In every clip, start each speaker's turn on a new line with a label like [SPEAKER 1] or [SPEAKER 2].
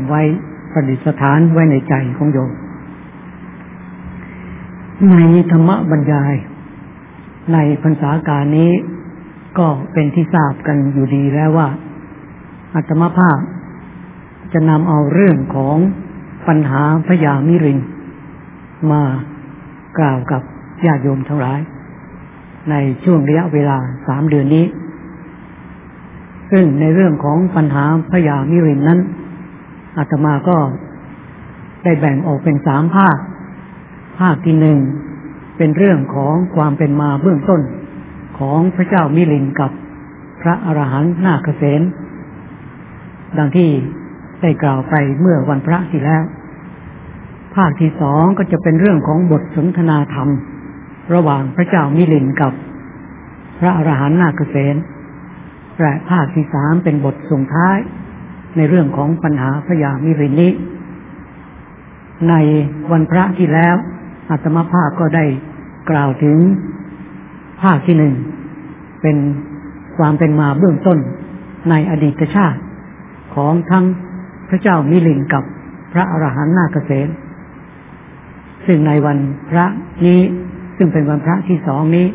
[SPEAKER 1] ำไว้ประดิษฐานไว้ในใจของโยม ในธรรมบรรยาย ในพรรษาการนี้ก็เป็นที่ทราบกันอยู่ดีแล้วว่า อัตมภาพจะนำเอาเรื่องของปัญหาพยามิริน มากล่าวกับญาติโยมทั้งหลาย ในช่วงระยะเวลาสามเดือนนี้ ซึ่งในเรื่องของปัญหาพยามิรินนั้น อาตมาก็ได้แบ่งออกเป็นสามภาค ภาคที่หนึ่งเป็นเรื่องของความเป็นมาเบื้องต้นของพระเจ้ามิลินกับพระอรหันต์นาคเสนดังที่ได้กล่าวไปเมื่อวันพระที่แล้ว ภาคที่สองก็จะเป็นเรื่องของบทสนทนาธรรม ระหว่างพระเจ้ามิลินกับพระอรหันต์นาคเสนและภาคที่สามเป็นบทส่งท้าย ในเรื่องของปัญหาพระยามิรินนี้ในวันพระที่แล้วอาตมาภาคก็ได้กล่าวถึงภาคที่หนึ่งเป็นความเป็นมาเบื้องต้นในอดีตชาติ ของทั้งพระเจ้ามิลินกับพระอรหันต์นาคเษนซึ่งในวันพระนี้ซึ่งเป็นวันพระที่สองนี้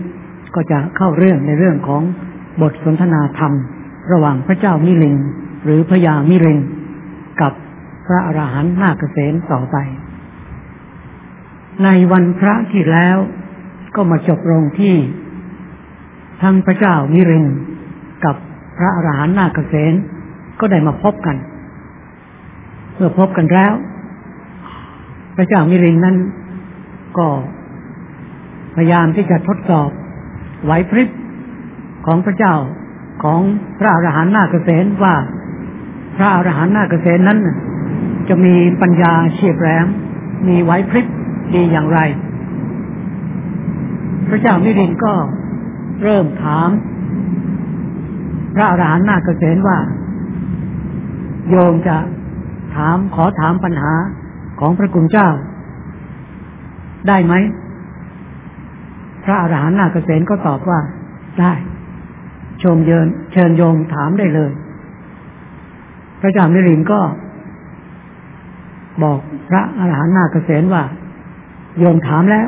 [SPEAKER 1] ก็จะเข้าเรื่องในเรื่องของบทสนทนาธรรม ระหว่างพระเจ้ามิลิน หรือพระยามิลินกับพระอรหันต์นาคเษนต่อไป ในวันพระที่แล้วก็มาจบลงที่ทั้งพระเจ้ามิรินกับพระอรหันต์นาคเษนก็ได้มาพบกัน เมื่อพบกันแล้ว พระเจ้ามิรินนั้นก็พยายามที่จะทดสอบไหวพริบของพระเจ้าของพระอรหันต์นาคเษนว่า พระอรหันต์นาคเษนนั้นจะมีปัญญาเฉียบแหลมมีไหวพริบดีอย่างไร พระเจ้ามิรินก็เริ่มถาม พระอรหันต์นาคเษนว่า โยมจะถามขอถามปัญหาของพระกุณเจ้า ได้ไหม พระอรหันต์นาคเษนก็ตอบว่า ได้ ชมเยินเชิญโยมถามได้เลย พระเจ้ามิรินก็ บอกพระอรหันต์นาคเษนว่า โยมถามแล้ว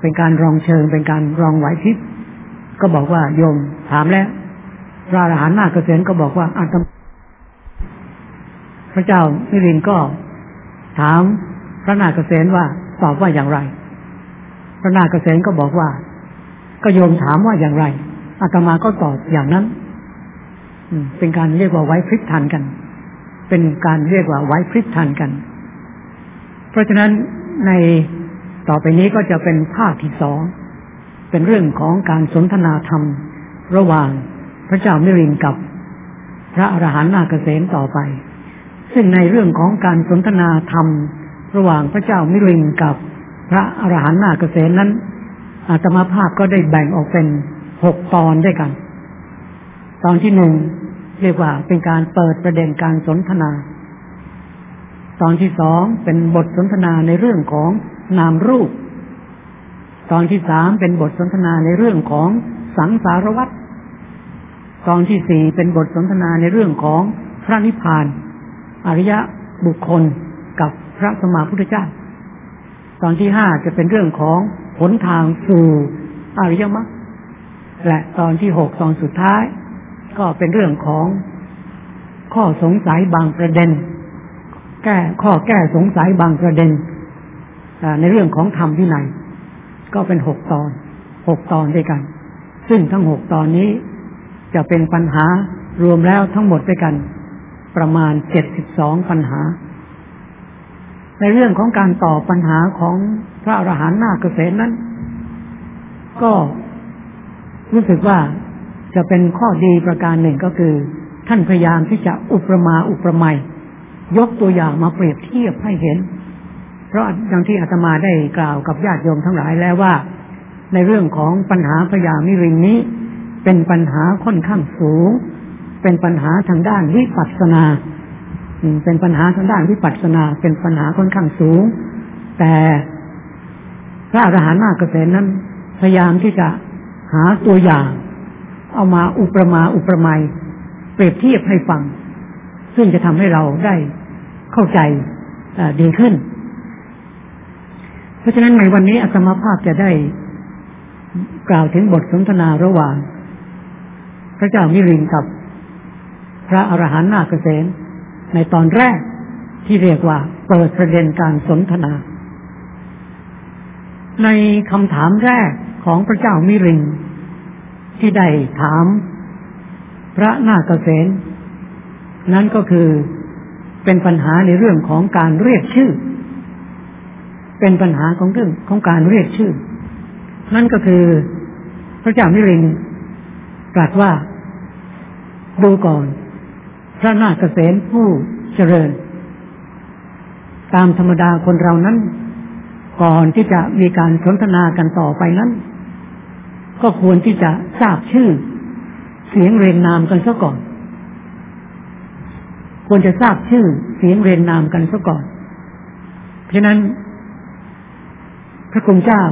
[SPEAKER 1] เป็นการรองเชิงเป็นการรองไหวพริบก็บอกว่าโยมถามแล้วพระอรหันต์นาคเกษนก็บอกว่าอาตมพระเจ้ามิรินก็ถามพระนาคเกษนว่าตอบว่าอย่างไร พระนาคเกษนก็บอกว่า ก็โยมถามว่าอย่างไรอาตมาก็ตอบอย่างนั้น เป็นการเรียกว่าไว้พริบทันกัน เป็นการเรียกว่าไว้พริบทันกัน เพราะฉะนั้นในต่อไปนี้ก็จะเป็นภาคที่สอง เป็นเรื่องของการสนทนาธรรม ระหว่างพระเจ้ามิรินกับพระอรหันต์นาคเษนต่อไป ซึ่งในเรื่องของการสนทนาธรรม ระหว่างพระเจ้ามิรินกับพระอรหันต์นาคเษนนั้น อาตมาภาพก็ได้แบ่งออกเป็นหกตอนด้วยกัน ตอนที่หนึ่ง เรียกว่าเป็นการเปิดประเด็นการสนทนา ตอนที่สองเป็นบทสนทนาในเรื่องของนามรูป ตอนที่สามเป็นบทสนทนาในเรื่องของสังสารวัตรตอนที่สี่เป็นบทสนทนาในเรื่องของพระนิพพาน อริยะบุคคลกับพระสมมาพุทธเจ้า ตอนที่ห้าจะเป็นเรื่องของหนทางสู่อริยมรรคและตอนที่หกตอนสุดท้าย ก็เป็นเรื่องของข้อสงสัยบางประเด็น แก้ข้อแก้สงสัยบางประเด็นในเรื่องของธรรมวินัยก็เป็นหกตอนหกตอนด้วยกัน ซึ่งทั้งหกตอนนี้จะเป็นปัญหารวมแล้วทั้งหมดด้วยกัน ประมาณเจ็ดสิบสองปัญหา ในเรื่องของการตอบปัญหาของพระอรหันต์นาคเกษนั้น ก็รู้สึกว่า จะเป็นข้อดีประการหนึ่งก็คือ ท่านพยายามที่จะอุปมาอุปไมยยกตัวอย่างมาเปรียบเทียบให้เห็น เพราะอย่างที่อาตมาได้กล่าวกับญาติโยมทั้งหลายแล้วว่า ในเรื่องของปัญหาพยามิรินนี้ เป็นปัญหาค่อนข้างสูง เป็นปัญหาทางด้านวิปัสสนา เป็นปัญหาทางด้านวิปัสสนา เป็นปัญหาค่อนข้างสูง แต่พระอรหันต์มากเกษนั้นพยายามที่จะหาตัวอย่าง เอามาอุปมาอุปไมยเปรียบเทียบให้ฟัง ซึ่งจะทำให้เราได้เข้าใจดีขึ้น เพราะฉะนั้นในวันนี้อาตมาภาพจะได้กล่าวถึงบทสนทนาระหว่าง พระเจ้ามิรินกับ พระอรหันต์นาคเษนในตอนแรกที่เรียกว่าเปิดประเด็นการสนทนา ในคำถามแรกของพระเจ้ามิริน ที่ได้ถาม พระนาคเษนนั่นก็คือเป็นปัญหาในเรื่องของการเรียกชื่อ เป็นปัญหาของเรื่องของการเรียกชื่อ นั่นก็คือพระเจ้ามิรินตรัสว่าดูก่อน พระนาคเษนผู้เจริญ ตามธรรมดาคนเรานั้น ก่อนที่จะมีการสนทนากันต่อไปนั้น ก็ควรที่จะทราบชื่อ เสียงเรียงนามกันซะก่อน ควรจะทราบชื่อ เสียงเรียนนามกันซะก่อน เพราะนั้น พระคุณเจ้า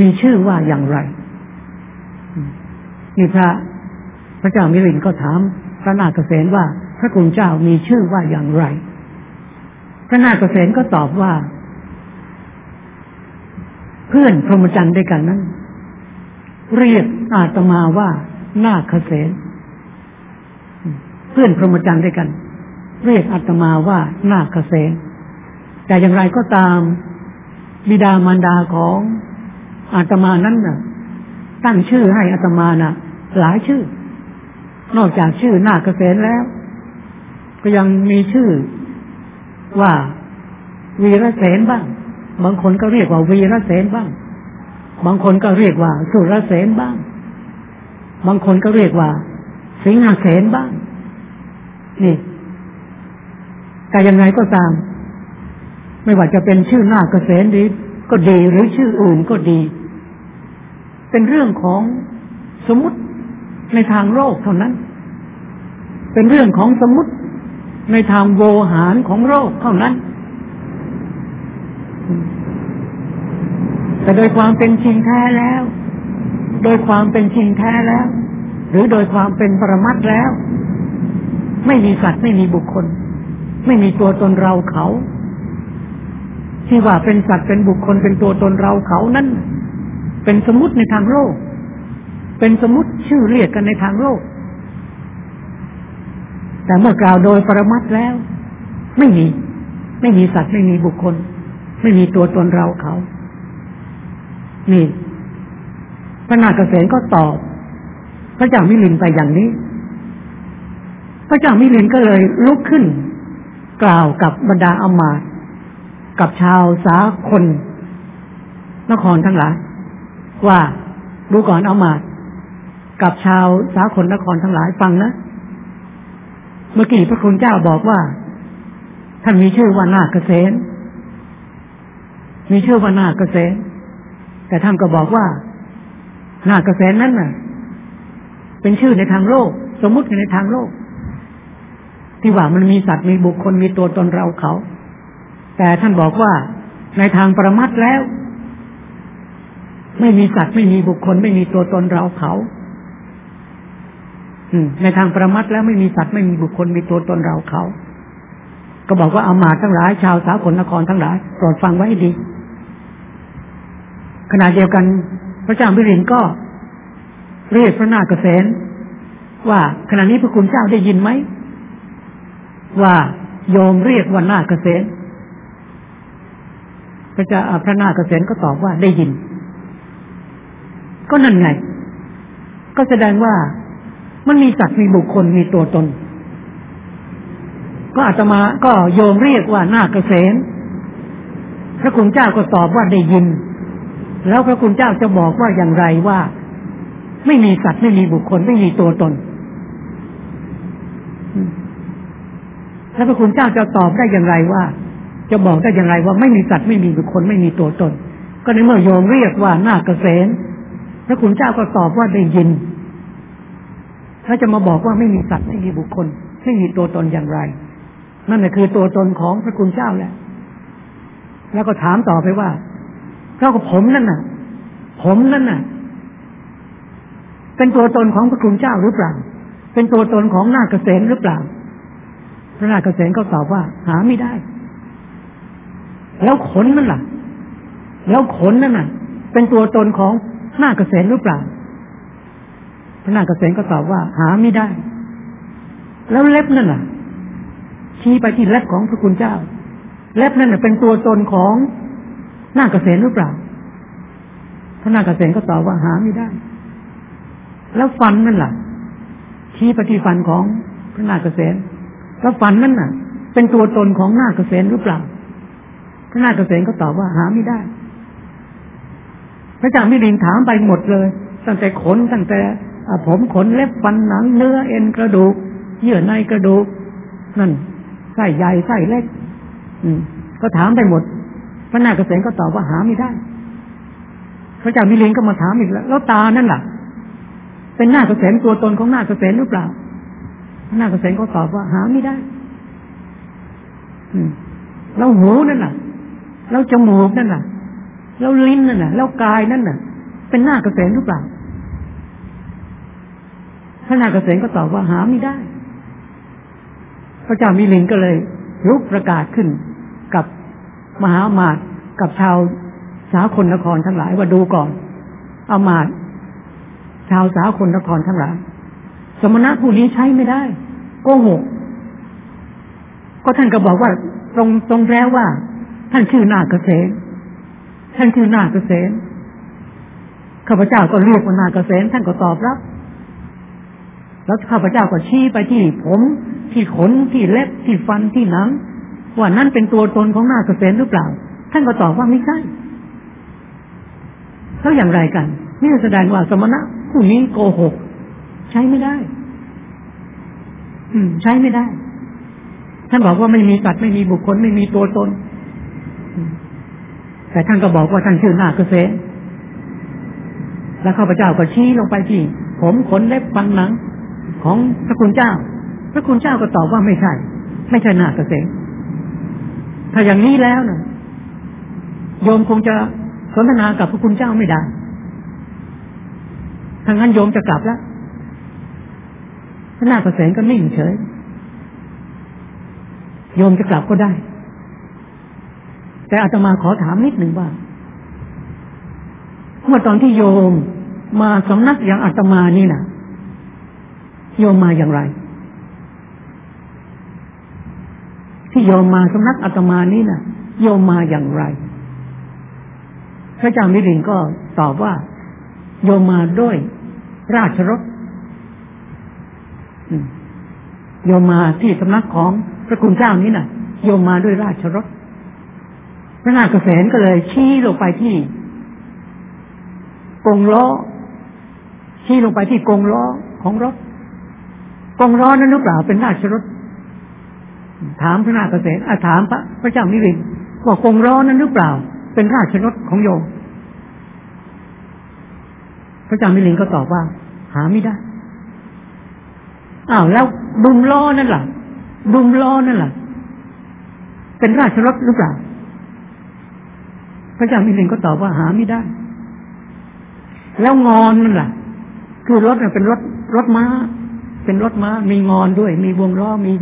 [SPEAKER 1] มีชื่อว่าอย่างไรนี่พระพระเจ้ามิรินก็ถามพระนาคเษนว่า พระคุณเจ้ามีชื่อว่าอย่างไร พระนาคเษนก็ตอบว่า เพื่อนพรหมจรรย์ด้วยกันนั้น เรียกอาตมาว่านาคเษนเพื่อนพรหมจรรย์ด้วยกัน เรียกอาตมาว่านาคเษนแต่อย่างไรก็ตามบิดามารดาของอาตมานั้นน่ะ ตั้งชื่อให้อาตมาน่ะ หลายชื่อ นอกจากชื่อนาคเษนแล้ว ก็ยังมีชื่อว่าวีรเสนบ้าง บางคนก็เรียกว่าวีรเสนบ้าง บางคนก็เรียกว่าสุรเสนบ้าง บางคนก็เรียกว่า สิงหเสนบ้าง นี่ แต่ยังไงก็ตาม ไม่ว่าจะเป็นชื่อหน้าเกษตรดีก็ดีหรือชื่ออื่นก็ดี เป็นเรื่องของสมมติในทางโลกเท่านั้น เป็นเรื่องของสมมติในทางโวหารของโลกเท่านั้น แต่โดยความเป็นจริงแท้แล้ว โดยความเป็นจริงแท้แล้ว หรือโดยความเป็นปรมัตแล้ว ไม่มีสัตว์ไม่มีบุคคล ไม่มีตัวตนเราเขา ที่ว่าเป็นสัตว์เป็นบุคคลเป็นตัวตนเราเขานั้นเป็นสมมติในทางโลก เป็นสมมติชื่อเรียกกันในทางโลก แต่เมื่อกล่าวโดยปรมัตแล้ว ไม่มี ไม่มีสัตว์ไม่มีบุคคล ไม่มีตัวตนเราเขา นี่พระนาคเษนก็ตอบ พระเจ้ามิลินไปอย่างนี้ พระเจ้ามิลินก็เลยลุกขึ้น กล่าวกับบรรดาอมาตกับชาวสาคน นครทั้งหลายว่าดูก่อนอมาตกับชาวสาคนนครทั้งหลายฟังนะเมื่อกี้พระคุณเจ้าบอกว่าท่านมีชื่อว่านาคเกษนมีชื่อว่านาคเกษน แต่ท่านก็บอกว่านาคเกษนนั้นน่ะ เป็นชื่อในทางโลก สมมุติในทางโลก ที่ว่ามันมีสัตว์มีบุคคลมีตัวตนเราเขา แต่ท่านบอกว่าในทางประมัดแล้ว ไม่มีสัตว์ไม่มีบุคคล ไม่มีตัวตนเราเขาในทางประมัดแล้วไม่มีสัตว์ไม่มีบุคคลมีตัวตนเราเขา ก็บอกว่าอามาทั้งหลายชาวสาคนนครทั้งหลายโปรดฟังไว้ให้ดี ขณะเดียวกัน พระเจ้าพิรินก็เรียกพระนาคเษนว่าขณะนี้พระคุณเจ้าได้ยินไหมว่าโยมเรียกว่านาคเกษตรพระเจ้าพระนาคเกษตรก็ตอบว่าได้ยิน ก็นั่นไง ก็แสดงว่ามันมีสัตว์มีบุคคลมีตัวตน ก็อาตมาก็โยมเรียกว่านาคเกษตรพระคุณเจ้าก็ตอบว่าได้ยิน แล้วพระคุณเจ้าจะบอกว่าอย่างไรว่า ไม่มีสัตว์ไม่มีบุคคล ไม่มีตัวตน แล้วพระคุณเจ้าจะตอบได้อย่างไรว่า จะบอกได้อย่างไรว่าไม่มีสัตว์ไม่มีบุคคล ไม่มีตัวตน ก็ในเมื่อโยมเรียกว่าหน้าเกษณพระคุณเจ้าก็ตอบว่าได้ยินถ้าจะมาบอกว่าไม่มีสัตว์ไม่มีบุคคล ไม่มีตัวตนอย่างไร นั่นแหละคือตัวตนของพระคุณเจ้าแหละแล้วก็ถามต่อไปว่า เจ้ากับผมนั่นน่ะ ผมนั่นน่ะ เป็นตัวตนของพระคุณเจ้าหรือเปล่า เป็นตัวตนของหน้าเกษณหรือเปล่า พระนาคเษนก็ตอบว่า หาไม่ได้ แล้วขนนั่นล่ะ แล้วขนนั่นน่ะ เป็นตัวตนของนาคเษนหรือเปล่า พระนาคเษนก็ตอบว่า หาไม่ได้ แล้วเล็บนั่นน่ะชี้ไปที่เล็บของพระคุณเจ้า เล็บนั่นน่ะเป็นตัวตนของ หน้าคเษนหรือเปล่าพระนาคเษนก็ตอบว่าหาไม่ได้ แล้วฟันนั่นล่ะชี้ปที่ฟันของพระนาคเษนแล้วฟันนั่นน่ะ เป็นตัวตนของนาคเษนหรือเปล่าพระนาคเษนก็ตอบว่าหาไม่ได้ พระเจ้ามิลินถามไปหมดเลย ตั้งแต่ขนตั้งแต่ผมขนเล็บฟันหนังเนื้อเอ็นกระดูก เยื่อในกระดูก นั่นไส้ใหญ่ไส้เล็ก อืม ก็ถามไปหมด พระนาคเษนก็ตอบว่าหาไม่ได้ พระเจ้ามิลินก็มาถามอีกแล้ว แล้วตานั่นล่ะ เป็นนาคเษนตัวตนของนาคเษนหรือเปล่าพระนาคเษนก็ตอบว่าหาไม่ได้ อืมแล้วหูนั่นน่ะ แล้วจมูกนั่นน่ะ แล้วลิ้นนั่นน่ะ แล้วกายนั่นน่ะ เป็นนาคเษนหรือเปล่าพระนาคเษนก็ตอบว่าหาไม่ได้ พระเจ้ามิลินก็เลยลุกประกาศขึ้นกับ มหาอมาตย์กับชาวสาคนนครทั้งหลายว่าดูก่อนอามาตย์ชาวสาคนนครทั้งหลาย สมณะผู้นี้ใช้ไม่ได้โกหก ก็ท่านก็บอกว่า ตรงตรงแล้วว่า ท่านชื่อนาคเกษมท่านชื่อนาคเกษมข้าพเจ้าก็เรียกว่านาคเกษมท่านก็ตอบรับแล้วข้าพเจ้าก็ชี้ไปที่ผม ที่ขนที่เล็บที่ฟันที่หนัง ว่านั่นเป็นตัวตนของนาคเกษมหรือเปล่า ท่านก็ตอบว่าไม่ใช่แล้วอย่างไรกัน นี่แสดงว่าสมณะผู้นี้โกหก ใช้ไม่ได้ อืม ใช้ไม่ได้ ท่านบอกว่าไม่มีสัตว์ไม่มีบุคคลไม่มีตัวตน แต่ท่านก็บอกว่าท่านชื่อนาคเกษมแล้วข้าพเจ้าก็ชี้ลงไปที่ผมขนเล็บฟันหนังของพระคุณเจ้า พระคุณเจ้าก็ตอบว่าไม่ใช่ ไม่ใช่นาคเกษม ถ้าอย่างนี้แล้วนะโยมคงจะสนทนากับพระคุณเจ้าไม่ได้ทางนั้นโยมจะกลับแล้วพระนาคเษนก็นิ่งเฉย โยมจะกลับก็ได้ แต่อาตมาขอถามนิดหนึ่งว่า เมื่อตอนที่โยมมาสำนักอย่างอาตมานี่นะโยมมาอย่างไร ที่โยมมาสำนักอาตมานี่นะโยมมาอย่างไร พระเจ้ามิรินก็ตอบว่า โยมมาด้วยราชรถโยมมาที่สำนักของพระคุณเจ้านี้นะ่ะ โยมมาด้วยราชรถพระนาคเษนก็เลยชี้ลงไปที่กงล้อชี้ลงไปที่กงล้อของรถกงล้อนั้นหรือเปล่าเป็นราชรถ ถามพระนาคเษนอาถามพระพระเจ้ามิรินว่ากงล้อนั้นหรือเปล่า เป็นราชรถของโยม พระเจ้ามิลินก็ตอบว่า หาไม่ได้อ้าวแล้วดุมล้อนั่นล่ะดุมล้อนั่นล่ะ เป็นราชรถหรือเปล่า พระเจ้ามิลินก็ตอบว่าหาไม่ได้ แล้วงอนนั่นล่ะ คือรถเป็นรถรถม้า เป็นรถม้า มีงอนด้วย มีวงล้อมี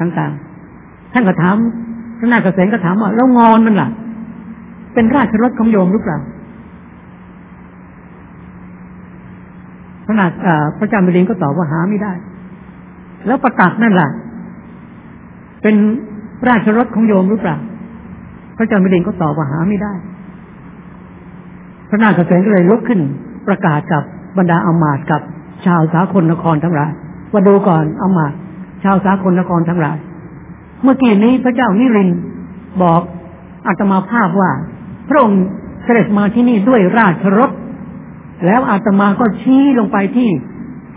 [SPEAKER 1] ต่างๆ ท่านก็ถามพระนาคเษนก็ถามว่าแล้วงอนมันล่ะ เป็นราชรถของโยมหรือเปล่าพระนาพระเจ้ามิลินก็ตอบว่าหาไม่ได้ แล้วประตักนั่นล่ะ เป็นราชรถของโยมหรือเปล่า พระเจ้ามิลินก็ตอบว่าหาไม่ได้ พระนาคเษนก็เลยลุกขึ้น ประกาศกับบรรดาอามาตย์กับชาวสาคนนครทั้งหลายว่าดูก่อนอามาตย์ ชาวสาคนนครทั้งหลาย เมื่อกี้นี้พระเจ้านิรินบอกอาตมาภาพว่า พระองค์เสด็จมาที่นี่ด้วยราชรถ แล้วอาตมาก็ชี้ลงไปที่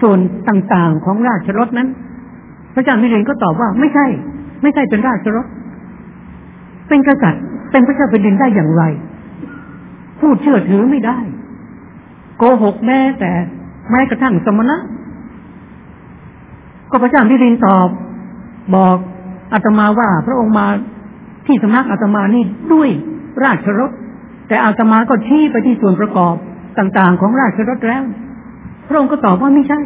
[SPEAKER 1] ส่วนต่างๆของราชรถนั้น พระเจ้านิรินก็ตอบว่าไม่ใช่ ไม่ใช่เป็นราชรถ เป็นกษัตริย์เป็นพระเจ้าแผ่นดินได้อย่างไร พูดเชื่อถือไม่ได้ โกหกแม้แต่แม้กระทั่งสมณะ ก็พระเจ้ามิรินตอบ บอกอาตมาว่าพระองค์มาที่สำนักอาตมานี่ด้วยราชรถ แต่อาตมาก็ชี้ไปที่ส่วนประกอบต่างๆ ของราชรถแล้ว พระองค์ก็ตอบว่าไม่ใช่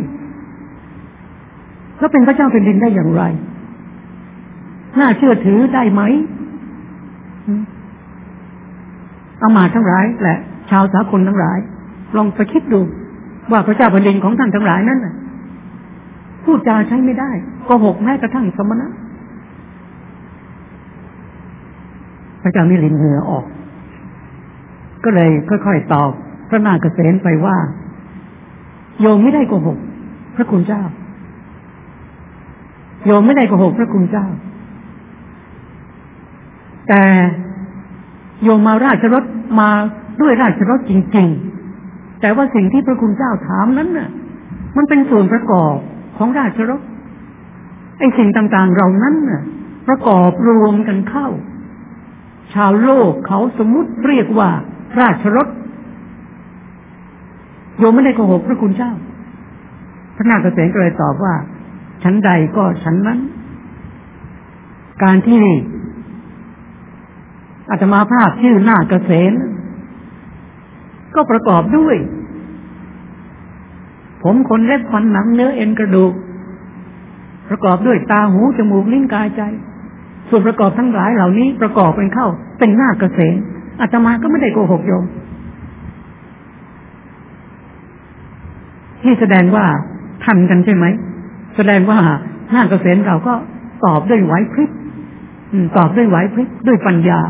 [SPEAKER 1] แล้วเป็นพระเจ้าแผ่นดินได้อย่างไร น่าเชื่อถือได้ไหมอามาทั้งหลายและชาวสากลทั้งหลาย ลองไปคิดดูว่าพระเจ้าแผ่นดินของท่านทั้งหลายนั้นน่ะ พูดจาใช้ไม่ได้ก็หกแม้กระทั่งสมณะ พระเจ้ามิลินเหงื่อออก ก็เลยค่อยๆตอบ พระนาคเษนไปว่า โยมไม่ได้โกหก พระคุณเจ้า โยมไม่ได้โกหก พระคุณเจ้า แต่โยมมาราชรถมาด้วยราชรถจริง ๆ แต่ว่าสิ่งที่พระคุณเจ้าถามนั้นน่ะ มันเป็นส่วนประกอบ ของราชรถไอ้สิ่งต่างๆเรานั้นน่ะ ประกอบรวมกันเข้า ชาวโลกเขาสมมุติเรียกว่า ราชรถโยมไม่ได้โกหกพระคุณเจ้า พระนาคเษนก็เลยตอบว่าชั้นใดก็ชั้นนั้น การที่อาตมาภาพชื่อนาคเกษนก็ประกอบด้วย ผมขนเล็บฟันหนังเนื้อเอ็นกระดูก ประกอบด้วยตาหูจมูกลิ้นกายใจ ส่วนประกอบทั้งหลายเหล่านี้ประกอบเป็นเข้า เป็นหน้าเกษนอาตมาก็ไม่ได้โกหกโยมนี่แสดงว่าทันกันใช่ไหม แสดงว่าหน้าเกษนเราก็ตอบด้วยไหวพริบตอบด้วยไหวพริบด้วยปัญญา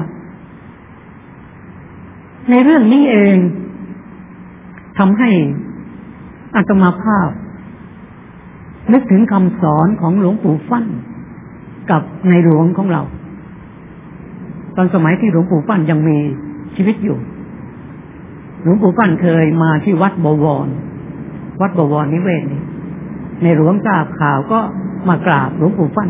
[SPEAKER 1] ในเรื่องนี้เองทำให้ อัตมาภาพ นึกถึงคำสอนของหลวงปู่ฟั่นกับในหลวงของเรา ตอนสมัยที่หลวงปู่ฟั่นยังมีชีวิตอยู่ หลวงปู่ฟั่นเคยมาที่วัดบวร วัดบวรนิเวศนี้ในหลวงทราบข่าวก็มากราบหลวงปู่ฟั่น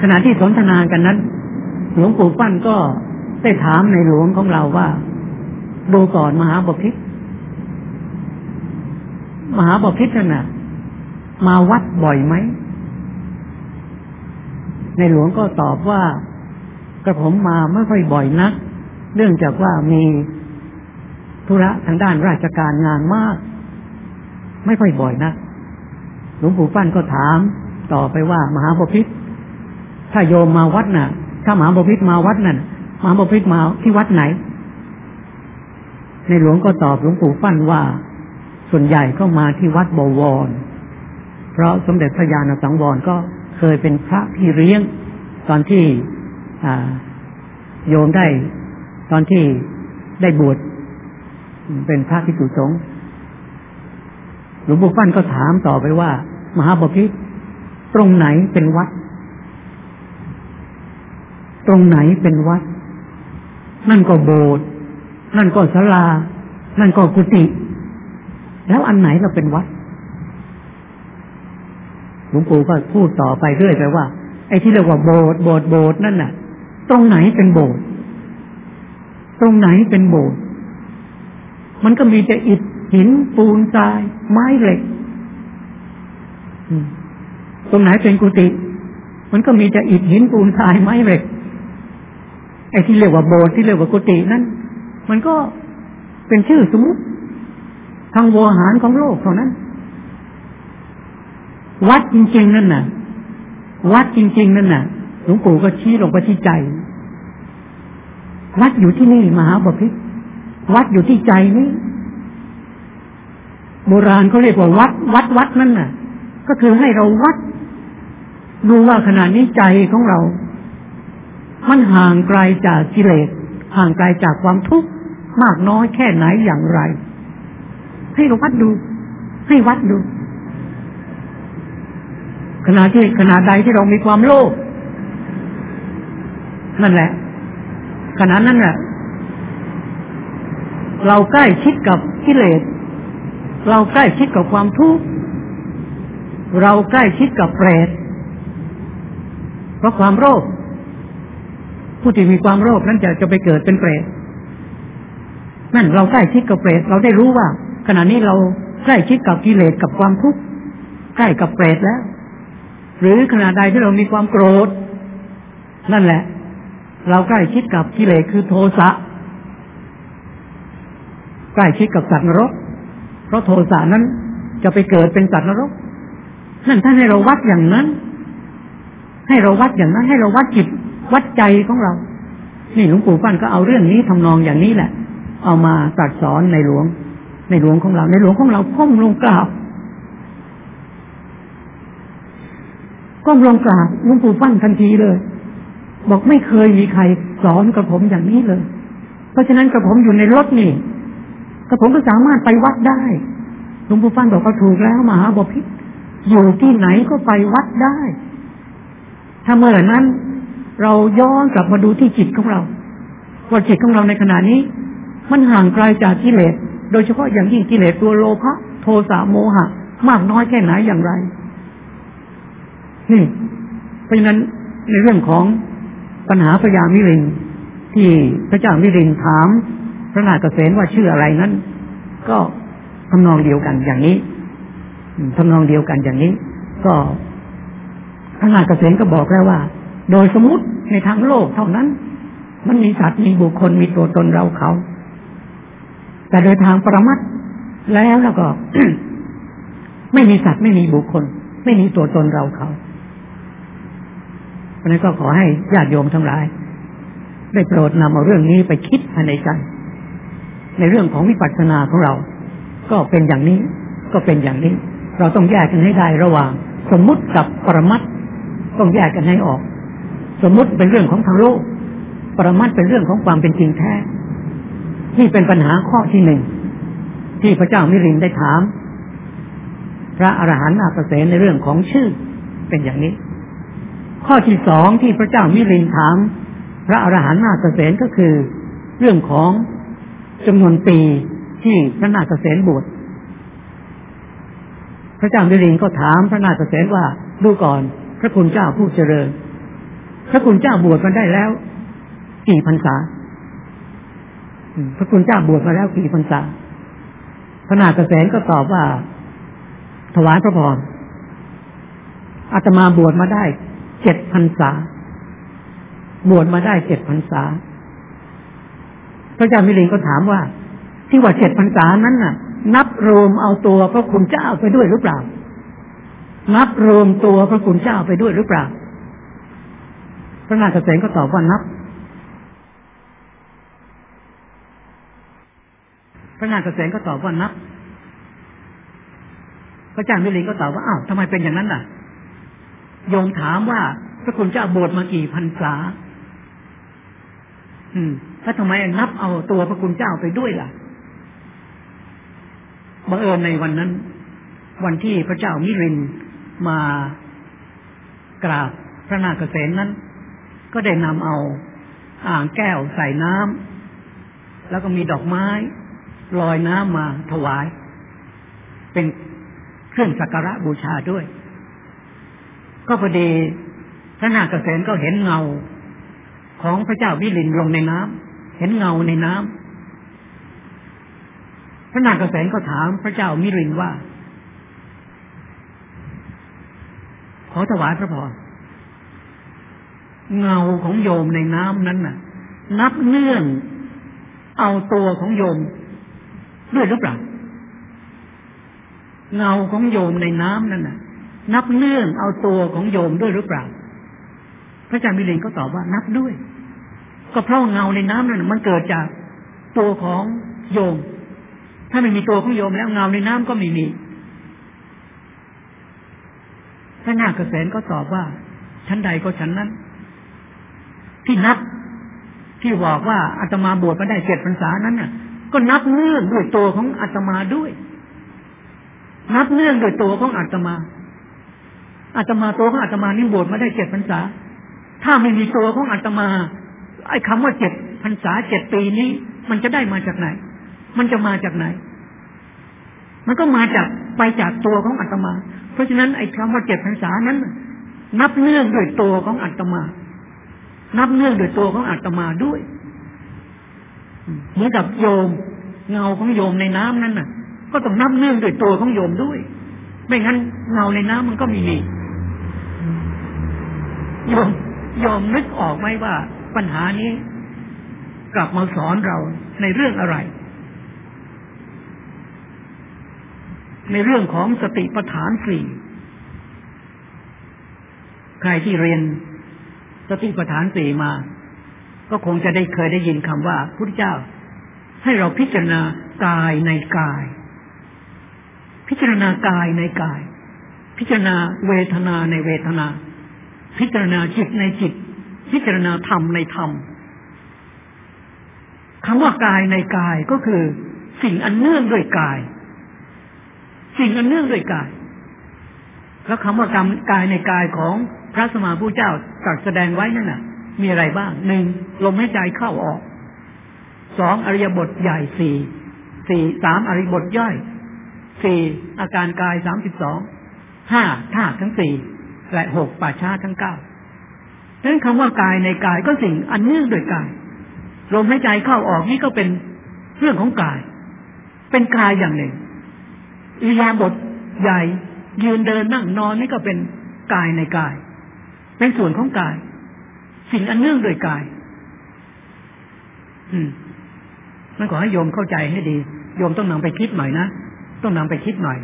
[SPEAKER 1] ขณะที่สนทนากันนั้น หลวงปู่ฟั่นก็ได้ถามในหลวงของเราว่า ดูก่อนมหาบพิษมหาบพิษน่ะ มาวัดบ่อยไหม ในหลวงก็ตอบว่ากระผมมาไม่ค่อยบ่อยนัก เนื่องจากว่ามีธุระทางด้านราชการงานมาก ไม่ค่อยบ่อยนะหลวงปู่ปั้นก็ถาม ต่อไปว่ามหาบพิษถ้าโยมมาวัดน่ะ ถ้ามหาบพิษมาวัดนั่นมหาบพิษมาที่วัดไหน ในหลวงก็ตอบหลวงปู่ฟั่นว่า ส่วนใหญ่ก็มาที่วัดบวร เพราะสมเด็จพระญาณสังวรก็เคยเป็นพระพี่เลี้ยง ตอนที่โยมได้ ตอนที่ได้บวชเป็นพระภิกษุสงฆ์หลวงปู่ฟั่นก็ถามต่อไปว่า มหาบพิษตรงไหนเป็นวัด ตรงไหนเป็นวัด นั่นก็โบสถ์ นั่นก็ศาลา นั่นก็กุฏิแล้วอันไหนเราเป็นวัดหลวงปู่ก็พูดต่อไปเรื่อยไปว่า ไอ้ที่เรียกว่าโบสถ์โบสถ์โบสถ์นั่นน่ะ ตรงไหนเป็นโบสถ์ตรงไหนเป็นโบสถ์มันก็มีแต่อิฐหินปูนทราย ไม้เหล็กตรงไหนเป็นกุฏิมันก็มีแต่อิฐหินปูนทรายไม้เหล็กไอ้ที่เรียกว่าโบสถ์ที่เรียกว่ากุฏินั้น มันก็เป็นชื่อสมมติทางโวหารของโลกเท่านั้น วัดจริง ๆ นั่นน่ะ วัดจริง ๆ นั่นน่ะหลวงปู่ก็ชี้ลงไปที่ใจ วัดอยู่ที่นี่มหาบพิตรวัดอยู่ที่ใจนี้โบราณเขาเรียกว่าวัด วัดวัดนั่นน่ะ ก็คือให้เราวัด ดูว่าขณะนี้ใจของเรา มันห่างไกลจากกิเลส ห่างไกลจากความทุกข์มากน้อยแค่ไหนอย่างไร ให้เราวัดดู ให้วัดดู ขณะที่ขณะใดที่เรามีความโลภนั่นแหละขณะนั้นน่ะเราใกล้ชิดกับกิเลส เราใกล้ชิดกับความทุกข์ เราใกล้ชิดกับเปรต เพราะความโรค ผู้ที่มีความโรคนั้นจะจะไปเกิดเป็นเปรตนั่นเราใกล้ชิดกับเปรตเราได้รู้ว่า ขณะนี้เราใกล้ชิดกับกิเลสกับความทุกข์ใกล้กับเปรตแล้ว หรือขณะใดที่เรามีความโกรธ นั่นแหละ เราใกล้ชิดกับกิเลสคือโทสะใกล้ชิดกับสัตว์นรก เพราะโทสะนั้นจะไปเกิดเป็นสัตว์นรก นั่นท่านให้เราวัดอย่างนั้น ให้เราวัดอย่างนั้น ให้เราวัดจิต วัดใจของเรา นี่หลวงปู่ฟันก็เอาเรื่องนี้ทำนองอย่างนี้แหละ เอามาตรัสสอนในหลวง ในหลวงของเรา ในหลวงของเราก้มลงกราบก้มลงกราบหลวงปู่ฟันทันทีเลย บอกไม่เคยมีใครสอนกระผมอย่างนี้เลย เพราะฉะนั้นกระผมอยู่ในรถนี่กระผมก็สามารถไปวัดได้หลวงปู่ฟันบอกว่าถูกแล้วมหาบพิษอยู่ที่ไหนก็ไปวัดได้ ถ้าเมื่อนั้น เราย้อนกลับมาดูที่จิตของเราว่าจิตของเราในขณะนี้ มันห่างไกลจากกิเลส โดยเฉพาะอย่างยิ่งกิเลสตัวโลภะโทสะโมหะ มากน้อยแค่ไหนอย่างไร นี่ เพราะฉะนั้นในเรื่องของปัญหาพญามิรินที่พระเจ้ามิรินถาม พระนาคเษนว่าชื่ออะไรนั้น ก็ทำนองเดียวกันอย่างนี้ทำนองเดียวกันอย่างนี้ ก็พระนาคเษนก็บอกแล้วว่า โดยสมมติในทางโลกเท่านั้น มันมีสัตว์มีบุคคลมีตัวตนเราเขา แต่โดยทางปรมัตแล้วแล้วก็ ไม่มีสัตว์ไม่มีบุคคล ไม่มีตัวตนเราเขาเพราะนั้นก็ขอให้ญาติโยมทั้งหลาย ได้โปรดนำเอาเรื่องนี้ไปคิดภายในใจในเรื่องของวิปัสสนาของเรา ก็เป็นอย่างนี้ ก็เป็นอย่างนี้ เราต้องแยกกันให้ได้ระหว่าง สมมุติกับปรมัตต้องแยกกันให้ออก สมมติเป็นเรื่องของทางโลกปรมัตเป็นเรื่องของความเป็นจริงแท้นี่เป็นปัญหาข้อที่หนึ่งที่พระเจ้ามิรินได้ถาม พระอรหันต์นาเสนในเรื่องของชื่อเป็นอย่างนี้ ข้อที่สองที่พระเจ้ามิรินถาม พระอรหันต์นาเสนก็คือ เรื่องของจำนวนปีที่พระนาคเสนบวชพระเจ้ามิรินก็ถามพระนาคเสนว่าดูก่อน พระคุณเจ้าผู้เจริญ พระคุณเจ้าบวชมาได้แล้ว กี่พรรษาพระคุณเจ้าบวชมาแล้วกี่พรรษาพระนาคเษนก็ตอบว่า ถวายพระพรอาตมาบวชมาได้เจ็ดพรรษา บวชมาได้เจ็ดพรรษา พระเจ้ามิลินก็ถามว่า ที่ว่าเจ็ดพรรษานั้นน่ะ นับรวมเอาตัวพระคุณเจ้าไปด้วยหรือเปล่า นับรวมตัวพระคุณเจ้าไปด้วยหรือเปล่า พระนาคเษนก็ตอบว่านับ พระนาคเษนก็ตอบว่านับ พระเจ้ามิลินก็ตอบว่าอ้าวทำไมเป็นอย่างนั้นล่ะ โยมถามว่าพระคุณเจ้าบวชมากี่พรรษา อืมแล้วทำไมนับเอาตัวพระคุณเจ้าไปด้วยล่ะบังเอิญในวันนั้น วันที่พระเจ้ามิรินมากราบพระนาคเษนนั้น ก็ได้นำเอาอ่างแก้วใส่น้ำแล้วก็มีดอกไม้ลอยน้ำมาถวาย เป็นเครื่องสักการะบูชาด้วย ก็พอดีพระนาคเษนก็เห็นเงาของพระเจ้าวิรินลงในน้ำเห็นเงาในน้ำพระนาคเษนก็ถามพระเจ้ามิรินว่า ขอถวายพระพร เงาของโยมในน้ำนั้นน่ะ นับเนื่อง เอาตัวของโยมด้วยหรือเปล่าเงาของโยมในน้ำนั่นน่ะ นับเนื่องเอาตัวของโยมด้วยหรือเปล่า พระอาจารย์มิเลนก็ตอบว่านับด้วย ก็เพราะเงาในน้ำนั่นมันเกิดจากตัวของโยม ถ้าไม่มีตัวของโยมแล้วเงาในน้ำก็ไม่มีพระนาคเษนก็ตอบว่าชั้นใดก็ชั้นนั้น ที่นับที่บอกว่าอาตมาบวชมาได้เจ็ดพรรษานั้นน่ะ ก็นับเนื่องด้วยตัวของอาตมาด้วย นับเนื่องด้วยตัวของอาตมาอาตมาตัวของอาตมานี่บวชมาได้เจ็ดพรรษา ถ้าไม่มีตัวของอาตมา ไอ้คำว่าเจ็ดพรรษาเจ็ดปีนี้ มันจะได้มาจากไหน มันจะมาจากไหน มันก็มาจากไปจากตัวของอาตมา เพราะฉะนั้นไอ้คำว่าเจ็ดพรรษานั้น นับเนื่องด้วยตัวของอาตมา นับเนื่องโดยตัวของอาตมาด้วย เหมือนกับโยม เงาของโยมในน้ำนั้นน่ะ ก็ต้องนับเนื่องโดยตัวของโยมด้วย ไม่งั้นเงาในน้ำมันก็มีมีโยมโยมนึกออกไหมว่า ปัญหานี้ กลับมาสอนเราในเรื่องอะไร ในเรื่องของสติปัฏฐานสี่ใค
[SPEAKER 2] รที่เรียน สติปัฏฐานสี่มา ก็คงจะได้เคยได้ยินคำว่าพุทธเจ้า ให้เราพิจารณากายในกาย พิจารณากายในกาย พิจารณาเวทนาในเวทนา พิจารณาจิตในจิต พิจารณาธรรมในธรรมคำว่ากายในกายก็คือ สิ่งอันเนื่องด้วยกาย สิ่งอันเนื่องด้วยกาย แล้วคำว่ากรรมกายในกายของ พระสมมาผู้เจ้าตรัสแสดงไว้นั่นน่ะ มีอะไรบ้างหนึ่งลมหายใจเข้าออกสองอริยบทใหญ่สี่สี่สามอริยบทย่อยสี่อาการกายสามสิบสองห้าธาตุทั้งสี่และหกป่าช้าทั้งเก้าดังนั้นคำว่ากายในกายก็สิ่งอันเนื่องโดยกายลมหายใจเข้าออกนี่ก็เป็นเรื่องของกาย เป็นกายอย่างหนึ่งอิยาบทใหญ่ ยืนเดินนั่งนอนนี่ก็เป็นกายในกาย เป็นส่วนของกาย สิ่งอันเนื่องโดยกาย อืมมันขอให้โยมเข้าใจให้ดี โยมต้องนำไปคิดหน่อยนะ ต้องนำไปคิดหน่อย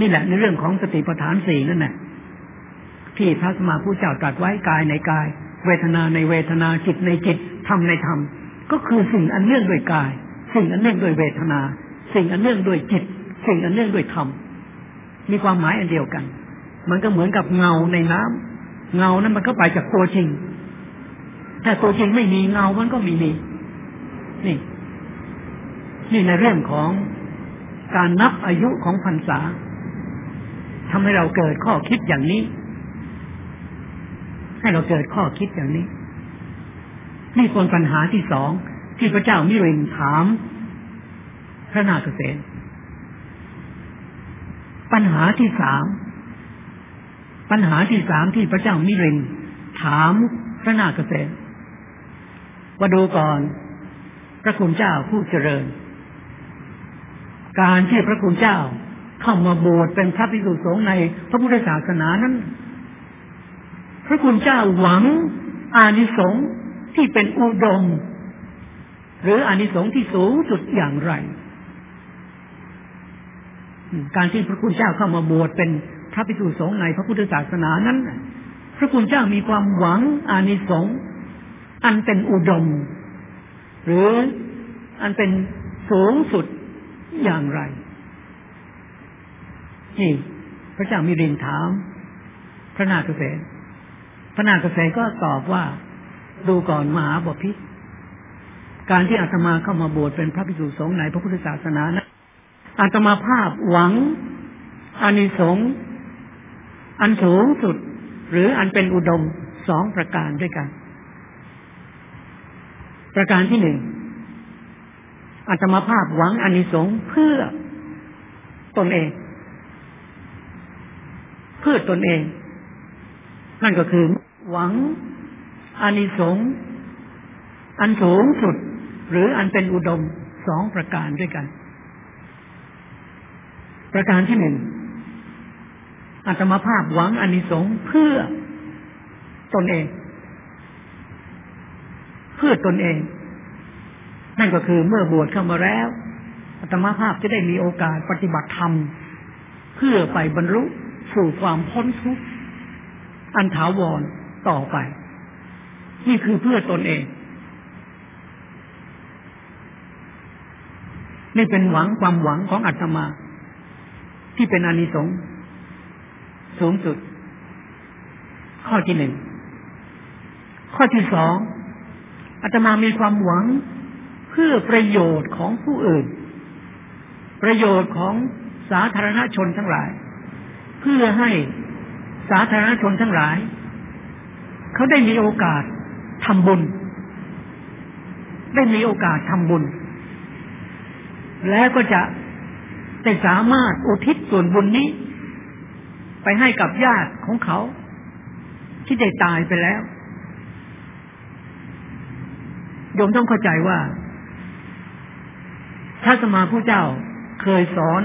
[SPEAKER 2] นี่แหละในเรื่องของสติปัฏฐานสี่นั่นแหละที่พระสมมาผู้เจ้าตรัสไว้กายในกาย เวทนาในเวทนาจิตในจิตธรรมในธรรม ก็คือสิ่งอันเนื่องโดยกาย สิ่งอันเนื่องโดยเวทนา สิ่งอันเนื่องโดยจิต สิ่งอันเนื่องโดยธรรมมีความหมายอันเดียวกัน มันก็เหมือนกับเงาในน้ำ เงานั้นมันก็ไปจากตัวจริง ถ้าตัวจริงไม่มีเงามันก็ม่มีนี่ นี่ในเรื่องของการนับอายุของพรรษาทำให้เราเกิดข้อคิดอย่างนี้ ให้เราเกิดข้อคิดอย่างนี้ นี่คนปัญหาที่สองที่พระเจ้ามิเรนถาม พระนาคเษนปัญหาที่สาม ปัญหาที่สามที่พระเจ้ามิรินถามพระนาคเษนว่าดูก่อน พระคุณเจ้าผู้เจริญ การที่พระคุณเจ้าเข้ามาบวชเป็นพระภิกษุสงฆ์ในพระพุทธศาสนานั้น พระคุณเจ้าหวังอานิสงส์ที่เป็นอุดม หรืออานิสงส์ที่สูงสุดอย่างไร การที่พระคุณเจ้าเข้ามาบวชเป็น พระภิกษุสงฆ์ในพระพุทธศาสนานั้น พระคุณเจ้ามีความหวังอานิสงส์อันเป็นอุดม หรืออันเป็นสูงสุดอย่างไรนี่พระเจ้ามีรินถาม พระนาคเษนพระนาคเษนก็ตอบว่าดูก่อนมหาบพิษการที่อาตมาเข้ามาบวชเป็นพระภิกษุสงฆ์ในพระพุทธศาสนานะอาตมาภาพหวังอานิสงส์ อันสูงสุด หรืออันเป็นอุดมสองประการด้วยกัน ประการที่หนึ่งอาตมาภาพหวังอานิสงส์เพื่อตนเอง เพื่อตนเอง นั่นก็คือ หวังอานิสงส์อันสูงสุด หรืออันเป็นอุดมสองประการด้วยกัน ประการที่หนึ่ง อัตมาภาพหวังอานิสงส์เพื่อตนเอง เพื่อตนเอง นั่นก็คือเมื่อบวชเข้ามาแล้วอัตมาภาพจะได้มีโอกาสปฏิบัติธรรม เพื่อไปบรรลุสู่ความพ้นทุกข์อันถาวรต่อไป นี่คือเพื่อตนเอง นี่เป็นหวังความหวังของอัตมา ที่เป็นอานิสงส์ สูงสุด ข้อที่หนึ่ง ข้อที่สองอาตมามีความหวังเพื่อประโยชน์ของผู้อื่น ประโยชน์ของสาธารณชนทั้งหลาย เพื่อให้สาธารณชนทั้งหลาย เขาได้มีโอกาสทำบุญ ได้มีโอกาสทำบุญ แล้วก็จะได้สามารถอุทิศส่วนบุญนี้ ไปให้กับญาติของเขา ที่ได้ตายไปแล้วโยมต้องเข้าใจว่าพระสมมาผู้เจ้าเคยสอน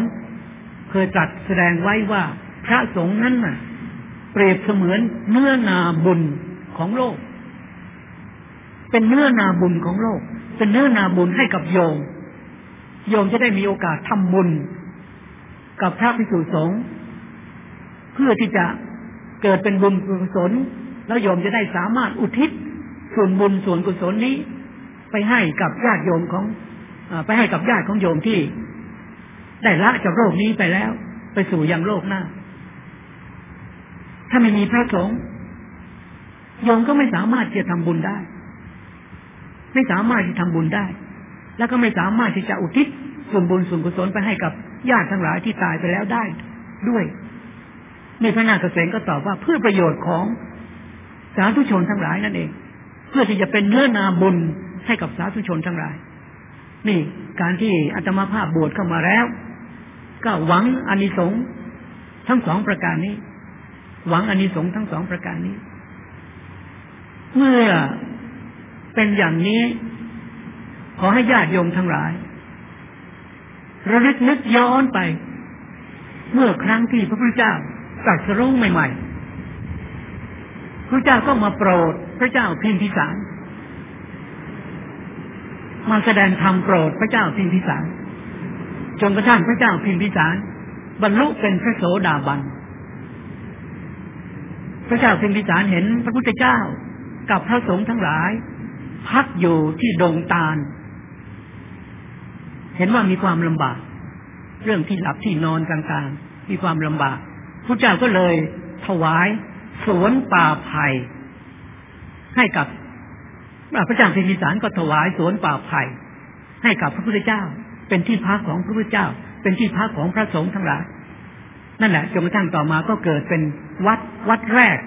[SPEAKER 2] เคยตรัสแสดงไว้ว่า พระสงฆ์นั้นน่ะ เปรียบเสมือนเนื้อนาบุญของโลก เป็นเนื้อนาบุญของโลก เป็นเนื้อนาบุญให้กับโยม โยมจะได้มีโอกาสทำบุญ กับพระภิกษุสงฆ์ เพื่อที่จะเกิดเป็นบุญกุศลแล้วโยมจะได้สามารถอุทิศส่วนบุญส่วนกุศลนี้ ไปให้กับญาติโยมของอไปให้กับญาติของโยมที่ ได้ละจากโรคนี้ไปแล้ว ไปสู่ยังโลกหน้า ถ้าไม่มีพระสงฆ์โยมก็ไม่สามารถจะทำบุญได้ ไม่สามารถที่ทำบุญได้ แล้วก็ไม่สามารถที่จะอุทิศส่วนบุญส่วนกุศลไปให้กับญาติทั้งหลายที่ตายไปแล้วได้ด้วย นี่พระนาคเษนก็ตอบว่าเพื่อประโยชน์ของสาธุชนทั้งหลายนั่นเอง เพื่อที่จะเป็นเนื้อนาบุญให้กับสาธุชนทั้งหลาย นี่การที่อาตมาภาพบวชเข้ามาแล้ว ก็หวังอานิสงส์ทั้งสองประการนี้ หวังอานิสงส์ทั้งสองประการนี้ เมื่อเป็นอย่างนี้ ขอให้ญาติโยมทั้งหลาย ระลึกนึกย้อนไป เมื่อครั้งที่พระพุทธเจ้า ตรัสรู้ใหม่ๆ พระเจ้าก็มาโปรด พระเจ้าพิมพิสาร มาแสดงธรรมโปรดพระเจ้าพิมพิสาร จนกระทั่งพระเจ้าพิมพิสาร บรรลุเป็นพระโสดาบัน พระเจ้าพิมพิสารเห็นพระพุทธเจ้ากับพระสงฆ์ทั้งหลาย พักอยู่ที่ดงตาล เห็นว่ามีความลำบาก เรื่องที่หลับที่นอนต่างๆ มีความลำบาก พระเจ้าก็เลย ถวายสวนป่าไผ่ให้กับพระเจ้าพิมพิสารก็ถวายสวนป่าไผ่ให้กับพระพุทธเจ้า เป็นที่พักของพระพุทธเจ้า เป็นที่พักของพระสงฆ์ทั้งหลายนั่นแหละจนกระทั่งต่อมาก็เกิดเป็นวัดวัดแรก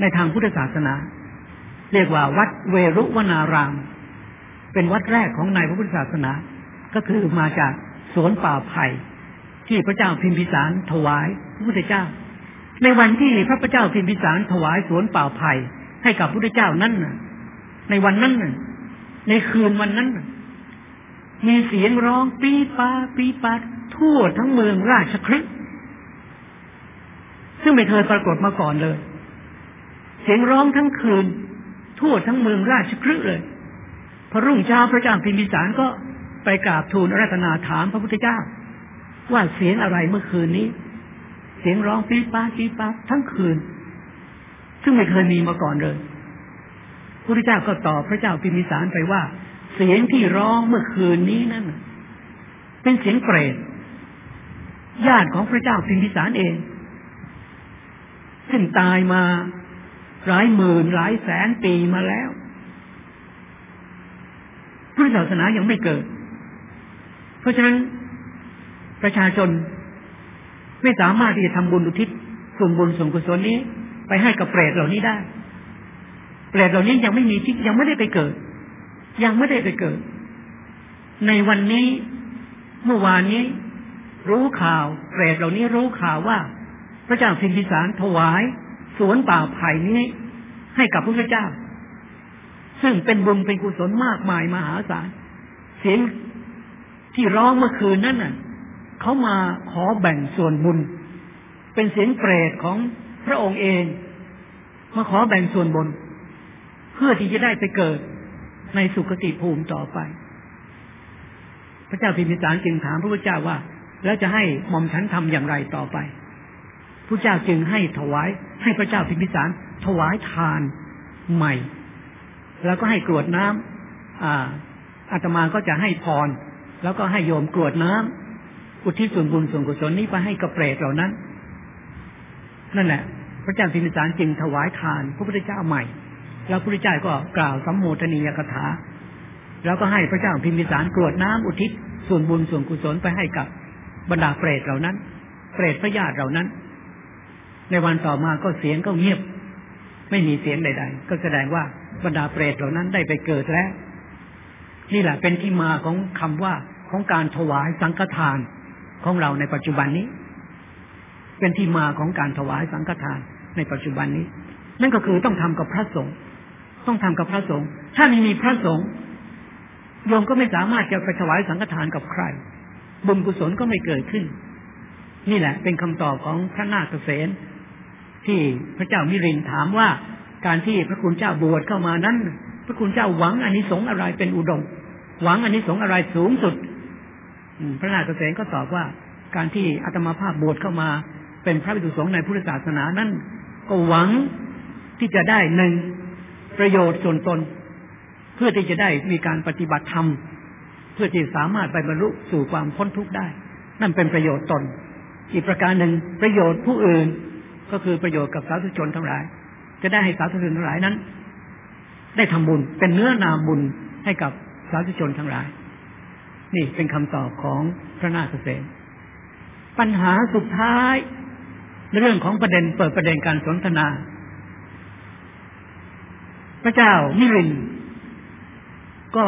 [SPEAKER 2] ในทางพุทธศาสนา เรียกว่าวัดเวรุวนาราม เป็นวัดแรกของในพระพุทธศาสนา ก็คือมาจากสวนป่าไผ่ ที่พระเจ้าพิมพิสารถวายพระพุทธเจ้า ในวันที่พระพเจ้าพิมพิสารถวายสวนป่าไผ่ให้กับพระพุทธเจ้านั้นในวันนั้นในคืนวันนั้นมีเสียงร้องปีปาปีปาทั่วทั้งเมืองราชคฤห์ซึ่งไม่เคยปรากฏมาก่อนเลย เสียงร้องทั้งคืน ทั่วทั้งเมืองราชคฤห์เลยพอรุ่งเช้าพระเจ้าพิมพิสารก็ไปกราบทูลรัตนาถามพระพุทธเจ้า ว่าเสียงอะไรเมื่อคืนนี้ เสียงร้องปี๊ป้าปี๊ป้าทั้งคืน ซึ่งไม่เคยมีมาก่อนเลยพระเจ้าก็ตอบพระเจ้าพิมิสารไปว่า เสียงที่ร้องเมื่อคืนนี้นั่นเป็นเสียงเปรตญาติของพระเจ้าพิมพิสารเองซึ่งตายมาหลายหมื่นหลายแสนปีมาแล้วพุทธศาสนายังไม่เกิด เพราะฉะนั้น ประชาชน ไม่สามารถที่จะทำบุญอุทิศส่วนบุญส่วนกุศลนี้ ไปให้กับเปรตเหล่านี้ได้ เปรตเหล่านี้ยังไม่มีที่ยังไม่ได้ไปเกิด ยังไม่ได้ไปเกิด ในวันนี้เมื่อวานนี้ รู้ข่าว เปรตเหล่านี้รู้ข่าวว่า พระเจ้าพิมพิสารถวาย สวนป่าไผ่นี้ ให้กับพระเจ้า ซึ่งเป็นบุญเป็นกุศลมากมายมหาศาลเสียงที่ร้องเมื่อคืนนั้นน่ะ เขามาขอแบ่งส่วนบุญ เป็นเสียงเปรตของพระองค์เอง มาขอแบ่งส่วนบุญเพื่อที่จะได้ไปเกิดในสุคติภูมิต่อไป พระเจ้าพิมพิสารจึงถามพระพุทธเจ้าว่า แล้วจะให้หม่อมฉันทำอย่างไรต่อไปพระเจ้าจึงให้ถวาย ให้พระเจ้าพิมพิสาร ถวายทานใหม่ แล้วก็ให้กรวดน้ำอาอาตมาก็จะให้พร แล้วก็ให้โยมกรวดน้ำ อุทิศส่วนบุญส่วนกุศลนี้ไปให้กับเปรตเหล่านั้น นั่นแหละ พระเจ้าพิมพิสารจึงถวายทาน พระพุทธเจ้าใหม่ แล้วพระพุทธเจ้าก็กล่าวสัมโมทนียกถา แล้วก็ให้พระเจ้าพิมพิสารกรวดน้ำอุทิศส่วนบุญส่วนกุศลไปให้กับบรรดาเปรตเหล่านั้น เปรตพระญาติเหล่านั้น ในวันต่อมาก็เสียงก็เงียบ ไม่มีเสียงใด ๆ ก็แสดงว่าบรรดาเปรตเหล่านั้นได้ไปเกิดแล้ว นี่แหละเป็นที่มาของคำว่าของการถวายสังฆทาน ของเราในปัจจุบันนี้ เป็นที่มาของการถวายสังฆทานในปัจจุบันนี้ นั่นก็คือต้องทำกับพระสงฆ์ต้องทำกับพระสงฆ์ถ้าไม่มีพระสงฆ์โยมก็ไม่สามารถจะไปถวายสังฆทานกับใคร บุญกุศลก็ไม่เกิดขึ้น นี่แหละ เป็นคำตอบของพระนาคเษนที่พระเจ้ามิรินถามว่าการที่พระคุณเจ้าบวชเข้ามานั้น พระคุณเจ้าหวังอันนี้สงอะไรเป็นอุดม หวังอันนี้สงอะไรสูงสุด พระนาคเษนก็ตอบว่า การที่อาตมาภาพบวชเข้ามา เป็นพระภิกษุสงฆ์ในพุทธศาสนานั่นก็หวังที่จะได้หนึ่งประโยชน์ส่วนตน เพื่อที่จะได้มีการปฏิบัติธรรม เพื่อที่สามารถไปบรรลุสู่ความพ้นทุกข์ได้ นั่นเป็นประโยชน์ตน อีกประการหนึ่งประโยชน์ผู้อื่นก็คือประโยชน์กับสาธุชนทั้งหลาย จะได้ให้สาธุชนทั้งหลายนั้น ได้ทำบุญเป็นเนื้อนาบุญให้กับสาธุชนทั้งหลาย นี่เป็นคำตอบของพระนาคเษนปัญหาสุดท้ายเรื่องของประเด็นเปิดประเด็นการสนทนา พระเจ้ามิรินก็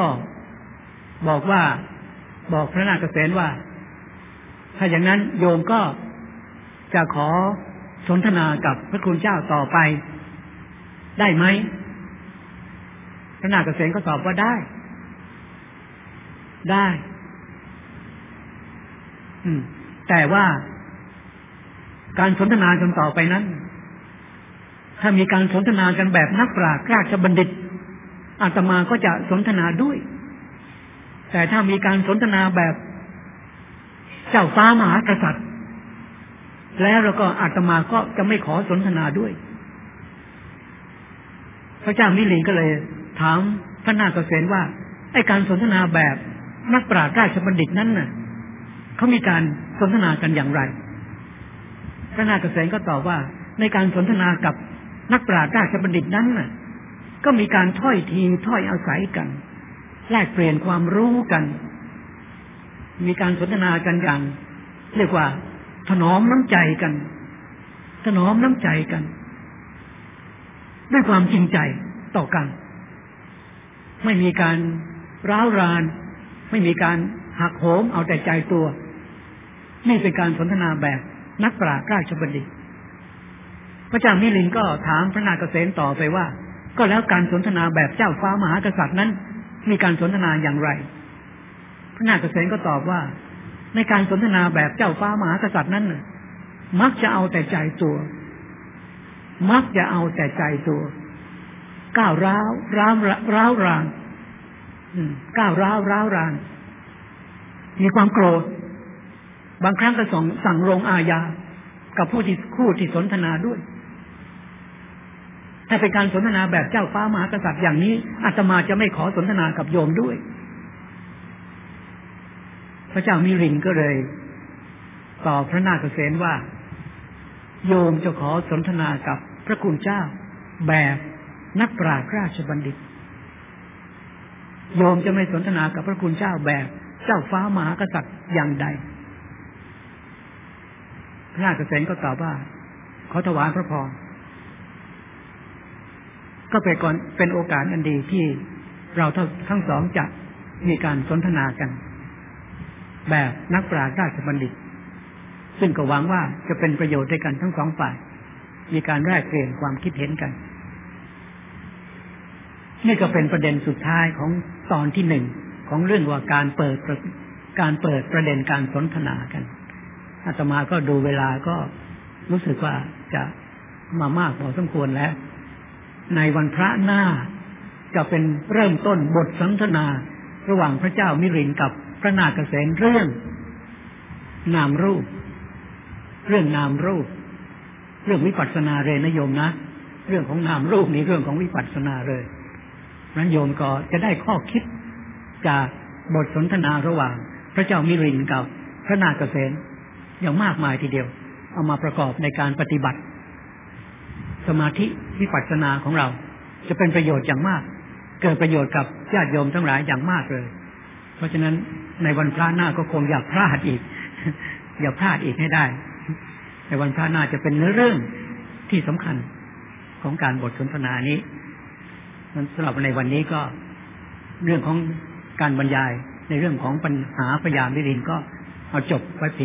[SPEAKER 2] บอกว่าบอกพระนาคเษนว่า ถ้าอย่างนั้นโยมก็จะขอสนทนากับพระคุณเจ้าต่อไป ได้ไหมพระนาคเษนก็ตอบว่าได้ ได้ แต่ว่าการสนทนากันต่อไปนั้น ถ้ามีการสนทนากันแบบนักปราชญ์ราชบัณฑิตอาตมาก็จะสนทนาด้วย แต่ถ้ามีการสนทนาแบบเจ้าฟ้ามหากษัตริย์ แล้วเราก็อาตมาก็จะไม่ขอสนทนาด้วย พระเจ้ามิลินก็เลย ถามพระนาคเษนว่าไอการสนทนาแบบนักปราชญ์ราชบัณฑิตนั้นน่ะ เขามีการสนทนากันอย่างไรพระนาคเษนก็ตอบว่า ในการสนทนากับนักปราชญ์ราชบัณฑิตนั้นน่ะ ก็มีการถ้อยทีถ้อยอาศัยกัน แลกเปลี่ยนความรู้กัน มีการสนทนากันอย่างเรียกว่า ถนอมน้ำใจกัน ถนอมน้ำใจกัน ด้วยความจริงใจต่อกัน ไม่มีการร้าวราน ไม่มีการหักโหมเอาแต่ใจตัว นี่เป็นการสนทนาแบบนักปราชญ์ราชบัณฑิต พระเจ้ามิลินก็ถามพระนาคเษนต่อไปว่า ก็แล้วการสนทนาแบบเจ้าฟ้ามหากษัตริย์นั้น มีการสนทนาอย่างไร พระนาคเษนก็ตอบว่า ในการสนทนาแบบเจ้าฟ้ามหากษัตริย์นั้นมักจะเอาแต่ใจตัว มักจะเอาแต่ใจตัว ก้าวร้าวร้าวร้าวรานก้าวร้าวร้าวรานมีความโกรธ บางครั้งก็ส่งสั่งลงอาญากับผู้ที่คู่ที่สนทนาด้วย ถ้าเป็นการสนทนาแบบเจ้าฟ้ามหากษัตริย์อย่างนี้อาตมาจะไม่ขอสนทนากับโยมด้วย พระเจ้ามิรินก็เลยตอบพระนาคเษนว่า โยมจะขอสนทนากับพระคุณเจ้า แบบนักปราชญ์ราชบัณฑิต โยมจะไม่สนทนากับพระคุณเจ้าแบบเจ้าฟ้ามหากษัตริย์อย่างใด ระราชเษนก็ตอบว่าเขาถวายพระพรก็เป็นก่อนเป็นโอกาสอันดีที่เราทั้งสองจะมีการสนทนากัน แบบนักปราชญ์ราชบัณฑิต ซึ่งก็หวังว่าจะเป็นประโยชน์ด้วยกันทั้งสองฝ่าย มีการแลกเปลี่ยนความคิดเห็นกัน นี่ก็เป็นประเด็นสุดท้ายของตอนที่หนึ่งของเรื่องว่าการเปิดการเปิดประเด็นการสนทนากัน อาตมาก็ดูเวลาก็รู้สึกว่าจะมามากพอสมควรแล้ว ในวันพระหน้าจะเป็นเริ่มต้นบทสนทนา ระหว่างพระเจ้ามิรินกับพระนาคเษนเรื่อง นามรูป เรื่องนามรูป เรื่องวิปัสสนาเลยนโยมนะ เรื่องของนามรูปนี้เรื่องของวิปัสสนาเลยนั้นโยมก็จะได้ข้อคิดจากบทสนทนาระหว่าง พระเจ้ามิรินกับพระนาคเษน อย่างมากมายทีเดียว เอามาประกอบในการปฏิบัติ สมาธิวิปัสสนาของเรา จะเป็นประโยชน์อย่างมาก เกิดประโยชน์กับญาติโยมทั้งหลายอย่างมากเลย เพราะฉะนั้นในวันพระหน้าก็คงอย่าพลาดอีก อย่าพลาดอีกให้ได้ ในวันพระหน้าจะเป็นเนื้อเรื่องที่สำคัญของการบทสนทนานี้สำหรับในวันนี้ก็เรื่องของการบรรยายในเรื่องของปัญหาพยามวิรินก็เอาจบไว้เพียง